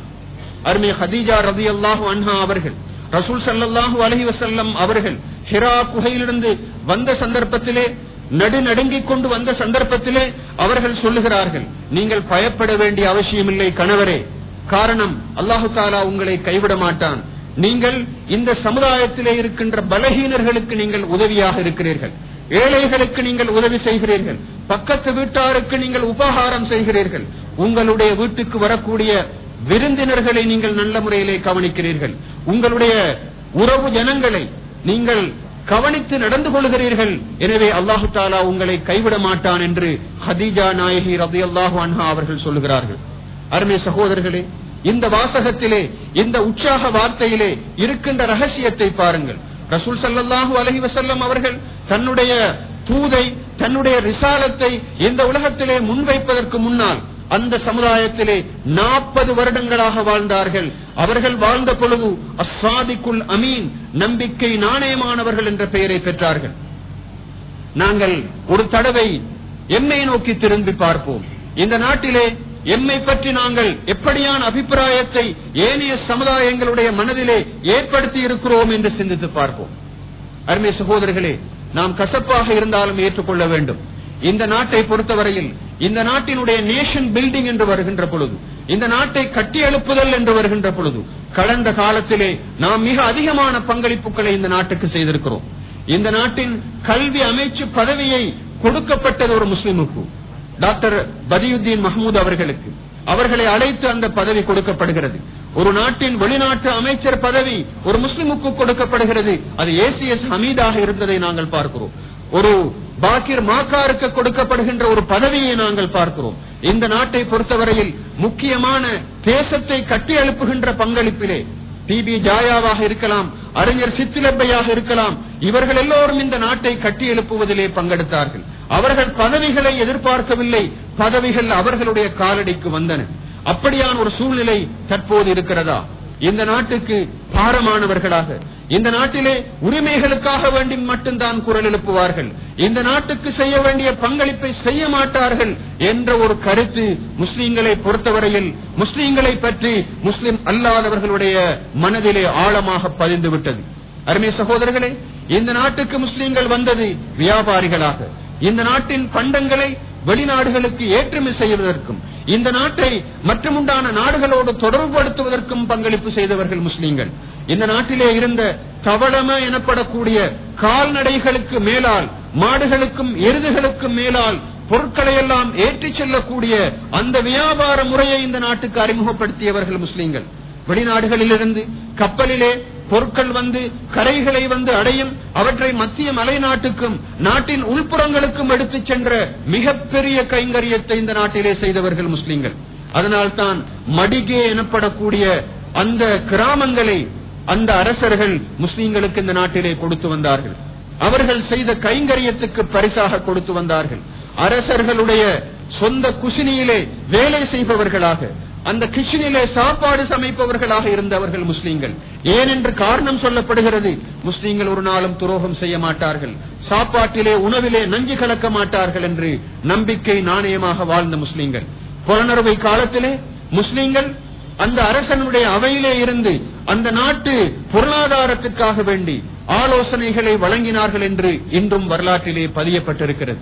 அருமை ஹதீஜா ரதி அல்லாஹு அன்ஹா அவர்கள் ரசூல் சல்லாஹூ அலஹி வசல்லம் அவர்கள் ஹிரா குகையிலிருந்து வந்த சந்தர்ப்பத்திலே நடுநடுங்கிக் கொண்டு வந்த சந்தர்ப்பத்திலே அவர்கள் சொல்லுகிறார்கள் நீங்கள் பயப்பட வேண்டிய அவசியமில்லை கணவரே. காரணம் அல்லாஹு தாலா உங்களை கைவிட மாட்டான். நீங்கள் இந்த சமுதாயத்திலே இருக்கின்ற பலகீனர்களுக்கு நீங்கள் உதவியாக இருக்கிறீர்கள். ஏழைகளுக்கு நீங்கள் உதவி செய்கிறீர்கள். பக்கத்து வீட்டாருக்கு நீங்கள் உபகாரம் செய்கிறீர்கள். உங்களுடைய வீட்டுக்கு வரக்கூடிய விருந்தினர்களை நீங்கள் நல்ல முறையிலே கவனிக்கிறீர்கள். உங்களுடைய உறவு ஜனங்களை நீங்கள் கவனித்து நடந்து கொள்கிறீர்கள். எனவே அல்லாஹு தாலா உங்களை கைவிட மாட்டான் என்று ஹதீஜா நாயகி ரபி அல்லாஹு அன்ஹா அவர்கள் சொல்லுகிறார்கள். அருமை சகோதரர்களே இந்த வாசகத்திலே இந்த உற்சாக வார்த்தையிலே இருக்கின்ற ரகசியத்தை பாருங்கள். ரசூல் சல்லல்லாஹு அலஹி வசல்லம் அவர்கள் தன்னுடைய தூதை தன்னுடைய ரிசாலத்தை இந்த உலகத்திலே முன்வைப்பதற்கு முன்னால் அந்த சமுதாயத்திலே நாற்பது வருடங்களாக வாழ்ந்தார்கள். அவர்கள் வாழ்ந்த பொழுது அஸ்வாதிக்குல் அமீன் நம்பிக்கை நாணயமானவர்கள் என்ற பெயரை பெற்றார்கள். நாங்கள் ஒரு தடவை எம்மை நோக்கி திரும்பி பார்ப்போம். இந்த நாட்டிலே எம்மை பற்றி நாங்கள் எப்படியான அபிப்பிராயத்தை ஏனைய சமுதாயங்களுடைய மனதிலே ஏற்படுத்தி இருக்கிறோம் என்று சிந்தித்து பார்ப்போம். அருமை சகோதரர்களே நாம் கசப்பாக இருந்தாலும் ஏற்றுக்கொள்ள வேண்டும். இந்த நாட்டை பொறுத்தவரையில் இந்த நாட்டினுடைய நேஷன் பில்டிங் என்று வருகின்ற பொழுது இந்த நாட்டை கட்டி எழுப்புதல் என்று வருகின்ற பொழுது கடந்த காலத்திலே நாம் மிக அதிகமான பங்களிப்புகளை இந்த நாட்டுக்கு செய்திருக்கிறோம். இந்த நாட்டின் கல்வி அமைச்சு பதவியை கொடுக்கப்பட்டது ஒரு முஸ்லிமுக்கு. டாக்டர் பதியுத்தீன் மஹமூத் அவர்களுக்கு. அவர்களை அழைத்து அந்த பதவி கொடுக்கப்படுகிறது. ஒரு நாட்டின் வெளிநாட்டு அமைச்சர் பதவி ஒரு முஸ்லிமுக்கு கொடுக்கப்படுகிறது. அது ஏசிஎஸ் ஹமீதாக இருந்ததை நாங்கள் பார்க்கிறோம். ஒரு பாக்கிர் மாக்காருக்கு கொடுக்கப்படுகின்ற ஒரு பதவியை நாங்கள் பார்க்கிறோம். இந்த நாட்டை பொறுத்தவரையில் முக்கியமான தேசத்தை கட்டி எழுப்புகின்ற பங்களிப்பிலே டிபி ஜாயாவாக இருக்கலாம் அறிஞர் சித்திலப்பையாக இருக்கலாம் இவர்கள் எல்லோரும் இந்த நாட்டை கட்டி எழுப்புவதிலே பங்கெடுத்தார்கள். அவர்கள் பதவிகளை எதிர்பார்க்கவில்லை. பதவிகள் அவர்களுடைய காலடிக்கு வந்தன. அப்படியான ஒரு சூழ்நிலை தற்போது இருக்கிறதா? இந்த நாட்டுக்கு பாரமானவர்களாக இந்த நாட்டிலே உரிமைகளுக்காக வேண்டி மட்டும்தான் குரல் எழுப்புவார்கள். இந்த நாட்டுக்கு செய்ய வேண்டிய பங்களிப்பை செய்ய மாட்டார்கள் என்ற ஒரு கருத்து முஸ்லீம்களை பொறுத்தவரையில் முஸ்லீம்களை பற்றி முஸ்லிம் அல்லாதவர்களுடைய மனதிலே ஆழமாக பதிந்து விட்டது அருமை சகோதரர்களே இந்த நாட்டுக்கு முஸ்லீம்கள் வந்தது வியாபாரிகளாக. இந்த நாட்டின் பண்டங்களை வெளிநாடுகளுக்கு ஏற்றுமதி செய்வதற்கும் இந்த நாட்டை மற்றுமுண்டான நாடுகளோடு தொடர்புபடுத்துவதற்கும் பங்களிப்பு செய்தவர்கள் முஸ்லீம்கள். இந்த நாட்டிலே இருந்த தவளம எனப்படக்கூடிய கால்நடைகளுக்கு மேலால் மாடுகளுக்கும் எருதுகளுக்கும் மேலால் பொருட்களை எல்லாம் ஏற்றிச் செல்லக்கூடிய அந்த வியாபார முறையை இந்த நாட்டுக்கு அறிமுகப்படுத்தியவர்கள் முஸ்லீம்கள். வெளிநாடுகளிலிருந்து கப்பலிலே பொருட்கள் வந்து கரைகளை வந்து அடையும் அவற்றை மத்திய மலை நாட்டுக்கும் நாட்டின் உள்புறங்களுக்கும் எடுத்துச் சென்ற மிகப்பெரிய கைங்கரியத்தை இந்த நாட்டிலே செய்தவர்கள் முஸ்லிம்கள். அதனால்தான் மடிகே எனப்படக்கூடிய அந்த கிராமங்களை அந்த அரசர்கள் முஸ்லிம்களுக்கு இந்த நாட்டிலே கொடுத்து வந்தார்கள். அவர்கள் செய்த கைங்கரியத்துக்கு பரிசாக கொடுத்து வந்தார்கள். அரசர்களுடைய சொந்த குசினியிலே வேலை செய்பவர்களாக அந்த கிச்சனிலே சாப்பாடு சமைப்பவர்களாக இருந்தவர்கள் முஸ்லீம்கள். ஏனென்று காரணம் சொல்லப்படுகிறது. முஸ்லீம்கள் ஒரு நாளும் துரோகம் செய்ய மாட்டார்கள். சாப்பாட்டிலே உணவிலே நஞ்சு கலக்க மாட்டார்கள் என்று நம்பிக்கை நாணயமாக வாழ்ந்த முஸ்லீம்கள். புலனறுவை காலத்திலே முஸ்லீம்கள் அந்த அரசனுடைய அவையிலே இருந்து அந்த நாட்டு பொருளாதாரத்திற்காக வேண்டி ஆலோசனைகளை வழங்கினார்கள் என்று இன்றும் வரலாற்றிலே பதியப்பட்டிருக்கிறது.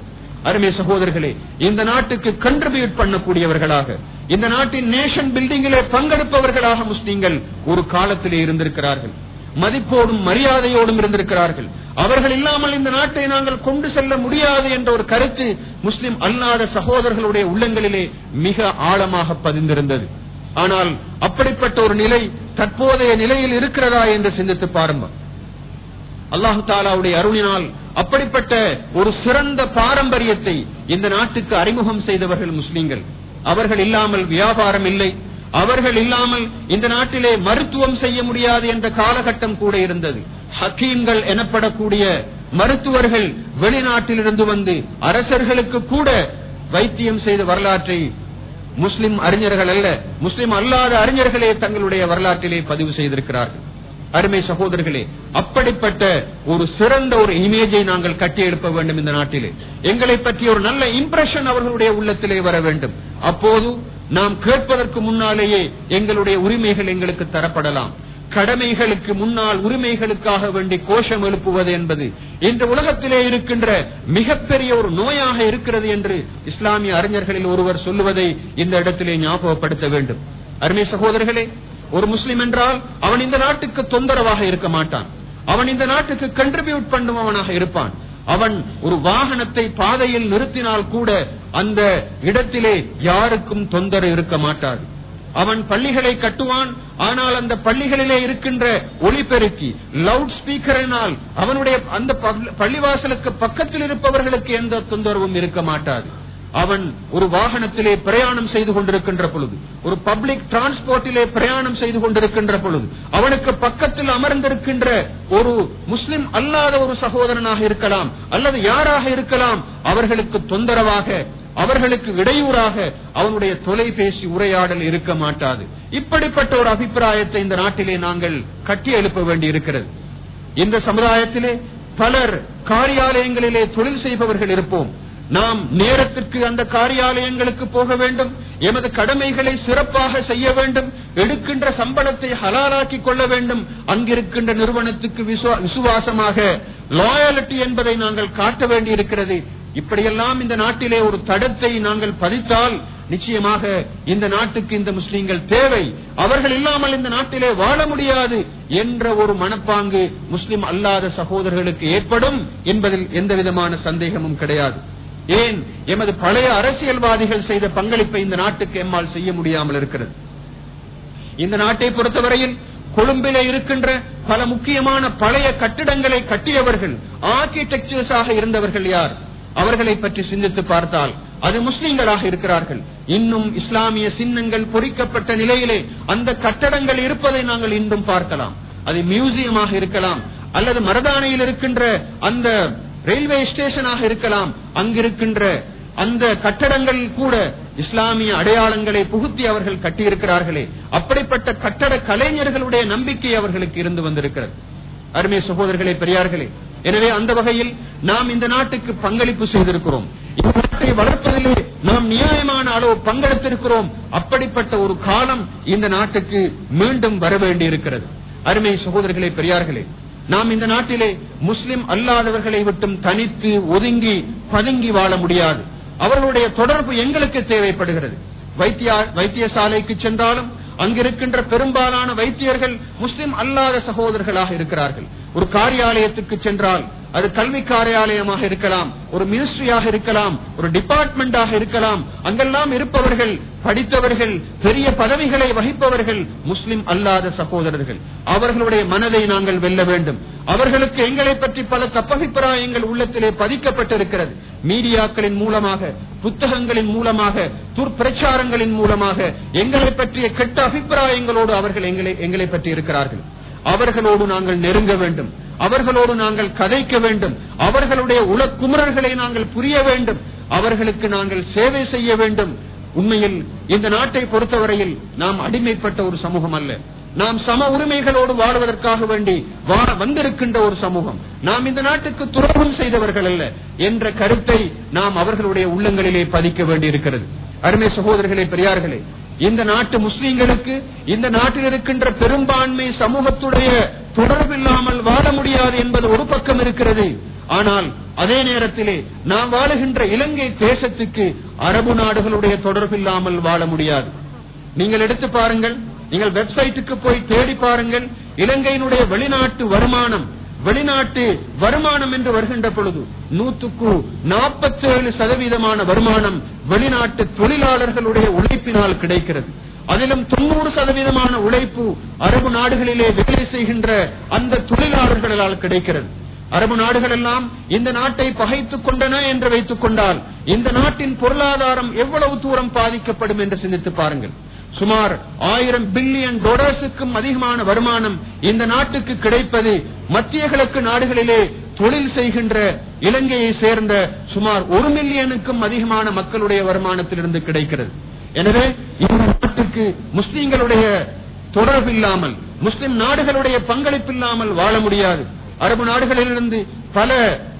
அருமை சகோதரர்களே இந்த நாட்டுக்கு கண்ட்ரிபியூட் பண்ணக்கூடியவர்களாக இந்த நாட்டின் நேஷன் பில்டிங்கிலே பங்கெடுப்பவர்களாக முஸ்லீம்கள் ஒரு காலத்திலே இருந்திருக்கிறார்கள். மதிப்போடும் மரியாதையோடும் இருந்திருக்கிறார்கள். அவர்கள் இல்லாமல் இந்த நாட்டை நாங்கள் கொண்டு செல்ல முடியாது என்ற ஒரு கருத்து முஸ்லிம் அல்லாத சகோதரர்களுடைய உள்ளங்களிலே மிக ஆழமாக பதிந்திருந்தது. ஆனால் அப்படிப்பட்ட ஒரு நிலை தற்போதைய நிலையில் இருக்கிறதா என்று சிந்தித்து பாருங்கள். அல்லாஹு தாலாவுடைய அருளினால் அப்படிப்பட்ட ஒரு சிறந்த பாரம்பரியத்தை இந்த நாட்டுக்கு அறிமுகம் செய்தவர்கள் முஸ்லீம்கள். அவர்கள் இல்லாமல் வியாபாரம் இல்லை. அவர்கள் இல்லாமல் இந்த நாட்டிலே மருத்துவம் செய்ய முடியாது என்ற காலகட்டம் கூட இருந்தது. ஹக்கீம்கள் எனப்படக்கூடிய மருத்துவர்கள் வெளிநாட்டிலிருந்து வந்து அரசர்களுக்கு கூட வைத்தியம் செய்த வரலாற்றை முஸ்லிம் அறிஞர்கள் அல்ல முஸ்லிம் அல்லாத அறிஞர்களே தங்களுடைய வரலாற்றிலே பதிவு செய்திருக்கிறார்கள். அருமை சகோதரர்களே அப்படிப்பட்ட ஒரு சிறந்த ஒரு இமேஜை நாங்கள் கட்டி வேண்டும் இந்த நாட்டிலே. எங்களை பற்றி ஒரு நல்ல இம்ப்ரெஷன் அவர்களுடைய உள்ளத்திலே வர வேண்டும். அப்போது நாம் கேட்பதற்கு முன்னாலேயே எங்களுடைய உரிமைகள் எங்களுக்கு தரப்படலாம். கடமைகளுக்கு முன்னால் உரிமைகளுக்காக வேண்டி கோஷம் எழுப்புவது என்பது இந்த உலகத்திலே இருக்கின்ற மிகப்பெரிய ஒரு நோயாக இருக்கிறது என்று இஸ்லாமிய அறிஞர்களில் ஒருவர் சொல்லுவதை இந்த இடத்திலே ஞாபகப்படுத்த வேண்டும். அருமை சகோதரர்களே ஒரு முஸ்லிம் என்றால் அவன் இந்த நாட்டுக்கு தொந்தரவாக இருக்க மாட்டான். அவன் இந்த நாட்டுக்கு கண்ட்ரிபியூட் பண்ணுபவனாக இருப்பான். அவன் ஒரு வாகனத்தை பாதையில் நிறுத்தினால் கூட அந்த இடத்திலே யாருக்கும் தொந்தரவு இருக்க மாட்டார் அவன் பள்ளிகளை கட்டுவான் ஆனால் அந்த பள்ளிகளிலே இருக்கின்ற ஒளிபெருக்கி லவுட் ஸ்பீக்கரினால் அவனுடைய அந்த பள்ளிவாசலுக்கு பக்கத்தில் இருப்பவர்களுக்கு எந்த தொந்தரவும் இருக்க மாட்டாது. அவன் ஒரு வாகனத்திலே பிரயாணம் செய்து கொண்டிருக்கின்ற பொழுது ஒரு பப்ளிக் டிரான்ஸ்போர்ட்டிலே பிரயாணம் செய்து கொண்டிருக்கின்ற பொழுது அவனுக்கு பக்கத்தில் அமர்ந்திருக்கின்ற ஒரு முஸ்லிம் அல்லாத ஒரு சகோதரனாக இருக்கலாம் அல்லது யாராக இருக்கலாம் அவர்களுக்கு தொந்தரவாக அவர்களுக்கு இடையூறாக அவனுடைய தொலைபேசி உரையாடல் இருக்க மாட்டாது. இப்படிப்பட்ட ஒரு அபிப்பிராயத்தை இந்த நாட்டிலே நாங்கள் கட்டி எழுப்ப வேண்டி இருக்கிறது இந்த சமுதாயத்திலே பலர் காரியாலயங்களிலே தொழில் செய்பவர்கள் இருப்போம். நாம் நேரத்திற்கு அந்த காரியாலயங்களுக்கு போக வேண்டும் எமது கடமைகளை சிறப்பாக செய்ய வேண்டும் எடுக்கின்ற சம்பளத்தை ஹலாலாக்கி கொள்ள வேண்டும். அங்கிருக்கின்ற நிறுவனத்துக்கு விசுவாசமாக லாயாலிட்டி என்பதை நாங்கள் காட்ட வேண்டியிருக்கிறது. இப்படியெல்லாம் இந்த நாட்டிலே ஒரு தடத்தை நாங்கள் பதித்தால் நிச்சயமாக இந்த நாட்டுக்கு இந்த முஸ்லீம்கள் தேவை. அவர்கள் இல்லாமல் இந்த நாட்டிலே வாழ முடியாது என்ற ஒரு மனப்பாங்கு முஸ்லிம் அல்லாத சகோதரர்களுக்கு ஏற்படும் என்பதில் எந்த விதமான சந்தேகமும் கிடையாது. ஏன் எமது பழைய அரசியல்வாதிகள் செய்த பங்களிப்பை இந்த நாட்டுக்கு எம்மால் செய்ய முடியாமல் இருக்கிறது? இந்த நாட்டை பொறுத்தவரையில் கொழும்பில இருக்கின்ற பல முக்கியமான பழைய கட்டிடங்களை கட்டியவர்கள் ஆர்கிடெக்சர்ஸாக இருந்தவர்கள் யார்? அவர்களை பற்றி சிந்தித்து பார்த்தால் அது முஸ்லிம்களாக இருக்கிறார்கள். இன்னும் இஸ்லாமிய சின்னங்கள் பொறிக்கப்பட்ட நிலையிலே அந்த கட்டடங்கள் இருப்பதை நாங்கள் இன்றும் பார்க்கலாம். அது மியூசியமாக இருக்கலாம். அல்லது மரதானையில் இருக்கின்ற அந்த ரயில்வே ஸ்டேஷனாக இருக்கலாம் அங்கிருக்கின்ற அந்த கட்டடங்கள் கூட இஸ்லாமிய அடையாளங்களை புகுத்தி அவர்கள் கட்டியிருக்கிறார்களே. அப்படிப்பட்ட கட்டட கலைஞர்களுடைய நம்பிக்கை அவர்களுக்கு இருந்து வந்திருக்கிறது. அருமை சகோதரர்களே பெரியார்களே எனவே அந்த வகையில் நாம் இந்த நாட்டுக்கு பங்களிப்பு செய்திருக்கிறோம். இந்த நாட்டை வளர்ப்பதிலே நாம் நியாயமான அளவு பங்கெடுத்திருக்கிறோம் அப்படிப்பட்ட ஒரு காலம் இந்த நாட்டுக்கு மீண்டும் வர வேண்டியிருக்கிறது. அருமை சகோதரர்களே பெரியார்களே நாம் இந்த நாட்டிலே முஸ்லிம் அல்லாதவர்களை விட்டும் தனித்து ஒதுங்கி பதுங்கி வாழ முடியாது. அவர்களுடைய தொடர்பு எங்களுக்கு தேவைப்படுகிறது. வைத்தியசாலைக்கு சென்றாலும் அங்கிருக்கின்ற பெரும்பாலான வைத்தியர்கள் முஸ்லிம் அல்லாத சகோதரர்களாக இருக்கிறார்கள். ஒரு காரியாலயத்துக்கு சென்றால் அது கல்வி காரியாலயமாக இருக்கலாம் ஒரு மினிஸ்ட்ரியாக இருக்கலாம் ஒரு டிபார்ட்மெண்டாக இருக்கலாம். அங்கெல்லாம் இருப்பவர்கள் படித்தவர்கள் பெரிய பதவிகளை வகிப்பவர்கள் முஸ்லிம் அல்லாத சகோதரர்கள். அவர்களுடைய மனதை நாங்கள் வெல்ல வேண்டும். அவர்களுக்கு எங்களை பற்றி பல தப்பபிப்பிராயங்கள் உள்ளத்திலே பதிக்கப்பட்டிருக்கிறது. மீடியாக்களின் மூலமாக புத்தகங்களின் மூலமாக துர்பிரச்சாரங்களின் மூலமாக எங்களை பற்றிய கெட்ட அபிப்பிராயங்களோடு அவர்கள் எங்களை எங்களை பற்றி இருக்கிறார்கள். அவர்களோடு நாங்கள் நெருங்க வேண்டும். அவர்களோடு நாங்கள் கதைக்க வேண்டும். அவர்களுடைய உலக்குமுறல்களை நாங்கள் புரிய வேண்டும். அவர்களுக்கு நாங்கள் சேவை செய்ய வேண்டும். உண்மையில் இந்த நாட்டை பொறுத்தவரையில் நாம் அடிமைப்பட்ட ஒரு சமூகம் அல்ல. நாம் சம உரிமைகளோடு வாழ்வதற்காக வேண்டி வாழ வந்திருக்கின்ற ஒரு சமூகம். நாம் இந்த நாட்டுக்கு துரோகம் செய்தவர்கள் அல்ல என்ற கருத்தை நாம் அவர்களுடைய உள்ளங்களிலே பதிக்க வேண்டியிருக்கிறது. அருமை சகோதரர்களே பெரியார்களே இந்த நாட்டு முஸ்லிம்களுக்கு இந்த நாட்டில் இருக்கின்ற பெரும்பான்மை சமூகத்துடைய தொடர்பில்லாமல் வாழ முடியாது என்பது ஒரு பக்கம் இருக்கிறது. ஆனால் அதே நேரத்திலே நாம் வாழுகின்ற இலங்கை தேசத்துக்கு அரபு நாடுகளுடைய தொடர்பில்லாமல் வாழ முடியாது. நீங்கள் எடுத்து பாருங்கள் நீங்கள் வெப்சைட்டுக்கு போய் தேடி பாருங்கள் இலங்கையினுடைய வெளிநாட்டு வருமானம் வெளிநாட்டு வருமானம் என்று வருகின்ற பொழுது நூற்றுக்கு நாற்பத்தி ஏழு சதவீதமான வருமானம் வெளிநாட்டு தொழிலாளர்களுடைய உழைப்பினால் கிடைக்கிறது. அதிலும் தொண்ணூறு சதவீதமான உழைப்பு அரபு நாடுகளிலே வேலை செய்கின்ற அந்த தொழிலாளர்களால் கிடைக்கிறது. அரபு நாடுகள் எல்லாம் இந்த நாட்டை பகைத்துக் கொண்டன என்று வைத்துக் கொண்டால் இந்த நாட்டின் பொருளாதாரம் எவ்வளவு தூரம் பாதிக்கப்படும் என்று சிந்தித்து பாருங்கள். சுமார் ஆயிரம் பில்லியன் டாலர்ஸுக்கும் அதிகமான வருமானம் இந்த நாட்டுக்கு கிடைப்பது மத்திய கிழக்கு நாடுகளிலே தொழில் செய்கின்ற இலங்கையை சேர்ந்த சுமார் ஒரு மில்லியனுக்கும் அதிகமான மக்களுடைய வருமானத்திலிருந்து கிடைக்கிறது. எனவே இந்த நாட்டுக்கு முஸ்லிம்களுடைய தொடர்பு இல்லாமல் முஸ்லிம் நாடுகளுடைய பங்களிப்பு இல்லாமல் வாழ முடியாது. அரபு நாடுகளிலிருந்து பல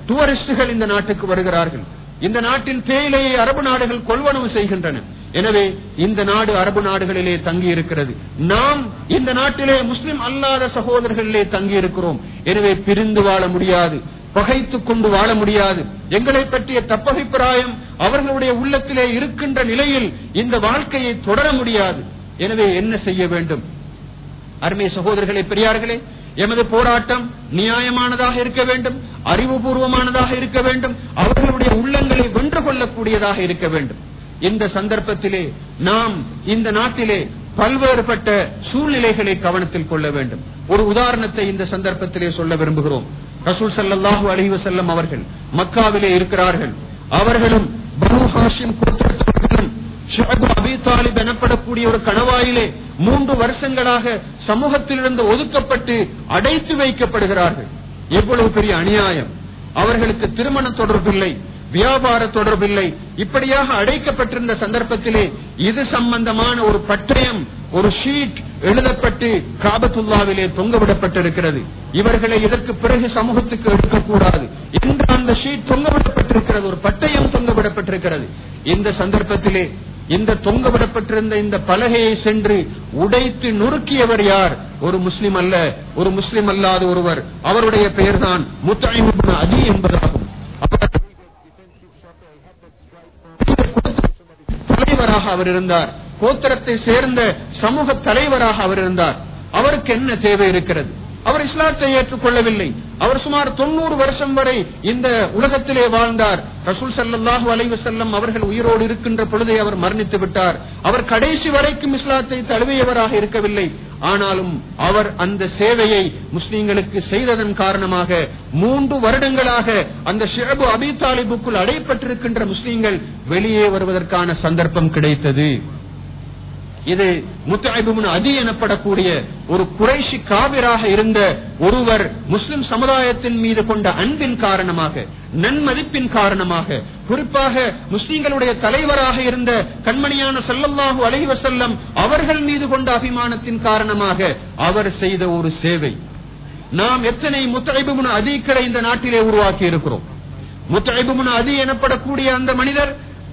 டூரிஸ்டுகள் இந்த நாட்டுக்கு வருகிறார்கள். இந்த நாட்டின் தேயிலையை அரபு நாடுகள் கொள்வனவு செய்கின்றன. எனவே இந்த நாடு அரபு நாடுகளிலே தங்கி இருக்கிறது நாம் இந்த நாட்டிலே முஸ்லிம் அல்லாத சகோதரர்களிலே தங்கி இருக்கிறோம் எனவே பிரிந்து வாழ முடியாது. பகைத்துக் கொண்டு வாழ முடியாது. எங்களை பற்றிய தப்பபிப்பிராயம் அவர்களுடைய உள்ளத்திலே இருக்கின்ற நிலையில் இந்த வாழ்க்கையை தொடர முடியாது. எனவே என்ன செய்ய வேண்டும்? அருமை சகோதரர்களே பெரியார்களே எமது போராட்டம் நியாயமானதாக இருக்க வேண்டும். அறிவுபூர்வமானதாக இருக்க வேண்டும். அவர்களுடைய உள்ளங்களை வென்று கொள்ளக்கூடியதாக இருக்க வேண்டும். இந்த சந்தர்ப்பத்திலே நாம் இந்த நாட்டிலே பல்வேறுபட்ட சூழ்நிலைகளை கவனத்தில் கொள்ள வேண்டும். ஒரு உதாரணத்தை இந்த சந்தர்ப்பத்திலே சொல்ல விரும்புகிறோம். ரசூல் சல்லாஹூ அலைஹி வஸல்லம் அவர்கள் மக்காவிலே இருக்கிறார்கள். அவர்களும் பனு ஹாஷிம் கோத்திரத்தவர்களும் எனப்படக்கூடிய ஒரு கணவாயிலே மூன்று வருஷங்களாக சமூகத்திலிருந்து ஒதுக்கப்பட்டு அடைத்து வைக்கப்படுகிறார்கள். எவ்வளவு பெரிய அநியாயம். அவர்களுக்கு திருமண தொடர்பில்லை. வியாபார தொடர்பில்லை. இப்படியாக அடைக்கப்பட்டிருந்த சந்தர்ப்பத்திலே இது சம்பந்தமான ஒரு பட்டயம் ஒரு ஷீட் எழுதப்பட்டு காபத்துல்லாவிலே தொங்கவிடப்பட்டிருக்கிறது. இவர்களை இதற்கு பிறகு சமூகத்துக்கு எடுக்கக்கூடாது. என்று அந்த ஷீட் தொங்கவிடப்பட்டிருக்கிறது ஒரு பட்டயம் தொங்கவிடப்பட்டிருக்கிறது. இந்த சந்தர்ப்பத்திலே இந்த தொங்கவிடப்பட்டிருந்த இந்த பலகையை சென்று உடைத்து நொறுக்கியவர் யார்? ஒரு முஸ்லிம் அல்ல ஒரு முஸ்லிம் அல்லாத ஒருவர். அவருடைய பெயர்தான் முத்தாயிம் அதி என்பதாகும். தலைவராக அவர் இருந்தார். கோத்திரத்தை சேர்ந்த சமூக தலைவராக அவர் இருந்தார். அவருக்கு என்ன தேவை இருக்கிறது? அவர் இஸ்லாத்தை ஏற்றுக்கொள்ளவில்லை. அவர் சுமார் தொண்ணூறு வருஷம் வரை இந்த உலகத்திலே வாழ்ந்தார். ரசூல் சல்லாஹூ அலைவு செல்லம் அவர்கள் உயிரோடு இருக்கின்ற பொழுதை அவர் மரணித்து விட்டார். அவர் கடைசி வரைக்கும் இஸ்லாத்தை தழுவியவராக இருக்கவில்லை. ஆனாலும் அவர் அந்த சேவையை முஸ்லிம்களுக்கு செய்ததன் காரணமாக மூன்று வருடங்களாக அந்த ஷேபு அபி தாலிபுக்குள் அடைப்பட்டிருக்கின்ற முஸ்லிம்கள் வெளியே வருவதற்கான சந்தர்ப்பம் கிடைத்தது. இது முத்தாய்புன் அதி எனப்படக்கூடிய ஒரு குறைஷி காவிராக இருந்த ஒருவர் முஸ்லிம் சமுதாயத்தின் மீது கொண்ட அன்பின் காரணமாக நன்மதிப்பின் காரணமாக குறிப்பாக முஸ்லிம்களுடைய தலைவராக இருந்த கண்மணியான செல்லல்லாஹு அலைஹி வஸல்லம் அவர்கள் மீது கொண்ட அபிமானத்தின் காரணமாக அவர் செய்த ஒரு சேவை. நாம் எத்தனை முத்தாய்புன் அதிக்களை இந்த நாட்டிலே உருவாக்கி இருக்கிறோம் முத்தாய்புன் அதி எனப்படக்கூடிய அந்த மனிதர்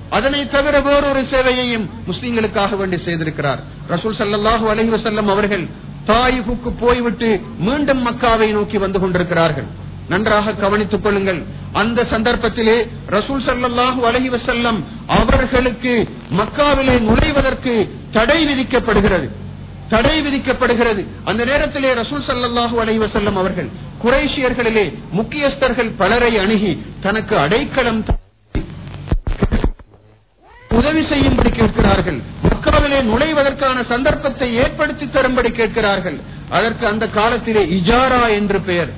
அதனை தவிர வேறொரு சேவையையும் முஸ்லிம்களுக்காக வேண்டி செய்திருக்கிறார். ரசூல் சல்லாஹூ அலஹி வசல்லம் அவர்கள் தாயிஃபுக்கு போய்விட்டு மீண்டும் மக்காவை நோக்கி வந்து கொண்டிருக்கிறார்கள். நன்றாக கவனித்துக் கொள்ளுங்கள். அந்த சந்தர்ப்பத்திலே ரசூல் சல்லல்லாஹு அலஹி வசல்லம் அவர்களுக்கு மக்காவிலே நுழைவதற்கு தடை விதிக்கப்படுகிறது. தடை விதிக்கப்படுகிறது. அந்த நேரத்திலே ரசூல் சல்லாஹூ அலஹி வசல்லம் அவர்கள் குறைஷியர்களிலே முக்கியஸ்தர்கள் பலரை அணுகி தனக்கு அடைக்கலம் உதவி செய்யும்படி கேட்கிறார்கள். மக்காவிலே நுழைவதற்கான சந்தர்ப்பத்தை ஏற்படுத்தி தரும்படி கேட்கிறார்கள். அதற்கு அந்த காலத்திலே இஜாரா என்று பெயர்.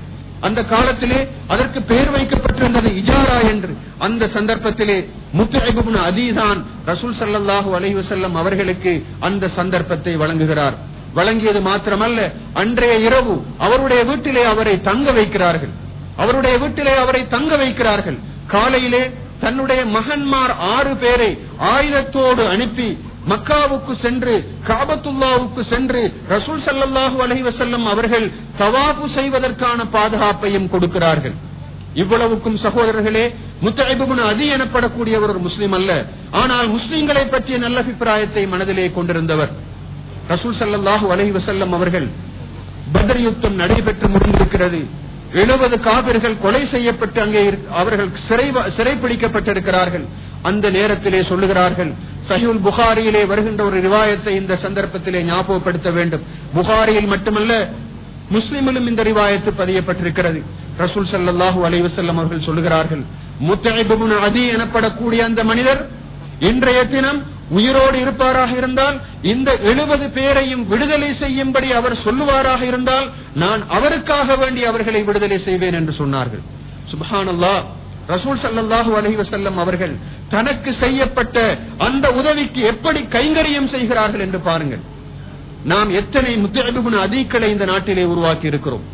அந்த காலத்திலே அதற்கு பெயர் வைக்கப்பட்டிருந்தது இஜாரா என்று. அந்த சந்தர்ப்பத்திலே முத்துஹிபுன் அதிதான் ரசூல் சல்லல்லாஹு அலைவசல்லம் அவர்களுக்கு அந்த சந்தர்ப்பத்தை வழங்குகிறார். வழங்கியது மாத்திரமல்ல அன்றைய இரவு அவருடைய வீட்டிலே அவரை தங்க வைக்கிறார்கள். அவருடைய வீட்டிலே அவரை தங்க வைக்கிறார்கள். காலையிலே தன்னுடைய மகன்மார் ஆறு பேரை ஆயுதத்தோடு அனுப்பி மக்காவுக்கு சென்று காபத்துல்லாவுக்கு சென்று ரசூல் சல்லாஹூ அலைவசல்லம் அவர்கள் தவாப்பு செய்வதற்கான பாதுகாப்பையும் கொடுக்கிறார்கள். இவ்வளவுக்கும் சகோதரர்களே முத்தஐபுன் அதி எனப்படக்கூடியவர் ஒரு முஸ்லீம் அல்ல. ஆனால் முஸ்லீம்களை பற்றிய நல்ல அபிப்பிராயத்தை மனதிலே கொண்டிருந்தவர். ரசூல் சல்லாஹூ அலஹி வசல்லம் அவர்கள் பத்ர் யுத்தம் நடைபெற்று முடிந்திருக்கிறது. எழுபது காவிர்கள் கொலை செய்யப்பட்டு அங்கே அவர்கள் சிறை சிறைப்பிடிக்கப்பட்டிருக்கிறார்கள். அந்த நேரத்திலே சொல்லுகிறார்கள் சஹிவுல் புகாரியிலே வருகின்ற ஒரு ரிவாயத்தை இந்த சந்தர்ப்பத்திலே ஞாபகப்படுத்த வேண்டும். புகாரியில் மட்டுமல்ல முஸ்லிமிலும் இந்த ரிவாயத்து பதியப்பட்டிருக்கிறது. ரசூல் சல்லாஹூ அலைவசல்லம் அவர்கள் சொல்லுகிறார்கள் முத்தஇபுன் அதி எனப்படக்கூடிய அந்த மனிதர் இன்றைய தினம் உயிரோடு இருப்பாராக இருந்தால் இந்த எழுபது பேரையும் விடுதலை செய்யும்படி அவர் சொல்லுவாராக இருந்தால் நான் அவருக்காக வேண்டி அவர்களை விடுதலை செய்வேன் என்று சொன்னார்கள். சுப்ஹானல்லாஹ் ரசூல் ஸல்லல்லாஹு அலஹி வசல்லம் அவர்கள் தனக்கு செய்யப்பட்ட அந்த உதவிக்கு எப்படி கைங்கரியம் செய்கிறார்கள் என்று பாருங்கள். நாம் எத்தனை முத்தஇபுன் அதிகளை இந்த நாட்டிலே உருவாக்கி இருக்கிறோம்.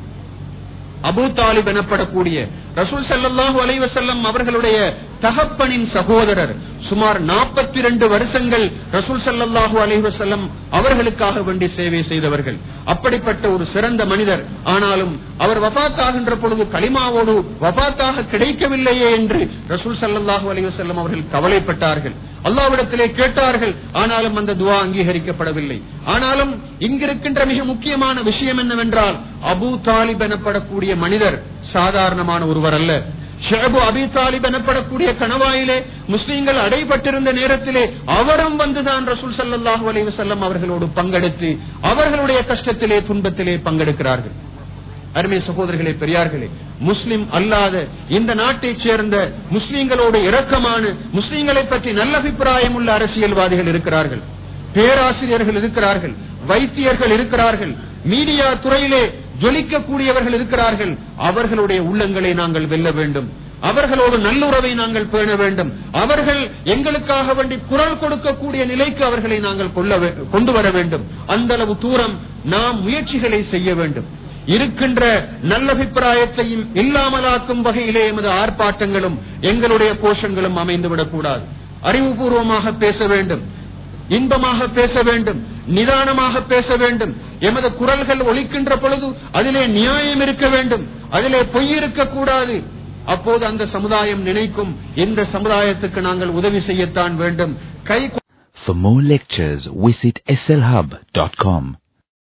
அபு தாலிப் எனப்படக்கூடிய ரசூல் ஸல்லல்லாஹு அலைவசல்லம் அவர்களுடைய தகப்பனின் சகோதரர் சுமார் 42 வருஷங்கள் ரசூல் ஸல்லல்லாஹு அலைஹி அவர்களுக்காக வேண்டி சேவை செய்தவர்கள். அப்படிப்பட்ட ஒரு சிறந்த மனிதர். ஆனாலும் அவர் வபாத்தாகின்ற பொழுது களிமாவோடு வபாத்தாக கிடைக்கவில்லையே என்று ரசூல் ஸல்லல்லாஹு அலைஹி அவர்கள் கவலைப்பட்டார்கள். அல்லாவிடத்திலே கேட்டார்கள் ஆனாலும் அந்த துவா அங்கீகரிக்கப்படவில்லை. ஆனாலும் இங்கிருக்கின்ற மிக முக்கியமான விஷயம் என்னவென்றால் அபூ தாலிப் எனப்படக்கூடிய மனிதர் சாதாரணமான ஒருவர் அல்ல. ஷேபு அபி தாலிப் எனப்படக்கூடிய கணவாயிலே முஸ்லீம்கள் அடைபட்டிருந்த நேரத்திலே அவரும் வந்துதான் ரசூல் சல்லாஹூ அலைஹி அவர்களோடு பங்கெடுத்து அவர்களுடைய கஷ்டத்திலே துன்பத்திலே பங்கெடுக்கிறார்கள் அருமை சகோதரர்களே பெரியார்களே முஸ்லிம் அல்லாத இந்த நாட்டைச் சேர்ந்த முஸ்லிம்களோடு இரக்கமான முஸ்லிம்களை பற்றி நல்ல அபிப்பிராயம் உள்ள அரசியல்வாதிகள் இருக்கிறார்கள் பேராசிரியர்கள் இருக்கிறார்கள் வைத்தியர்கள் இருக்கிறார்கள் மீடியா துறையிலே ஜொலிக்கக்கூடியவர்கள் இருக்கிறார்கள். அவர்களுடைய உள்ளங்களை நாங்கள் வெல்ல வேண்டும். அவர்களோடு நல்லுறவை நாங்கள் பேண வேண்டும். அவர்கள் எங்களுக்காக வேண்டி குரல் கொடுக்கக்கூடிய நிலைக்கு அவர்களை நாங்கள் கொள்ள கொண்டு வர வேண்டும். அந்த அளவு தூரம் நாம் முயற்சிகளை செய்ய வேண்டும். இருக்கின்ற நல்லபிப்பிராயத்தையும் இல்லாமலாக்கும் வகையிலே எமது ஆர்ப்பாட்டங்களும் எங்களுடைய கோஷங்களும் அமைந்துவிடக் கூடாது அறிவுபூர்வமாக பேச வேண்டும். இன்பமாக பேச வேண்டும் நிதானமாக பேச வேண்டும். எமது குரல்கள் ஒழிக்கின்ற பொழுது அதிலே நியாயம் இருக்க வேண்டும் அதிலே பொய் இருக்கக்கூடாது அப்போது அந்த சமுதாயம் நினைக்கும் இந்த சமுதாயத்துக்கு நாங்கள் உதவி செய்யத்தான் வேண்டும். கை For more lectures, visit slhub.com.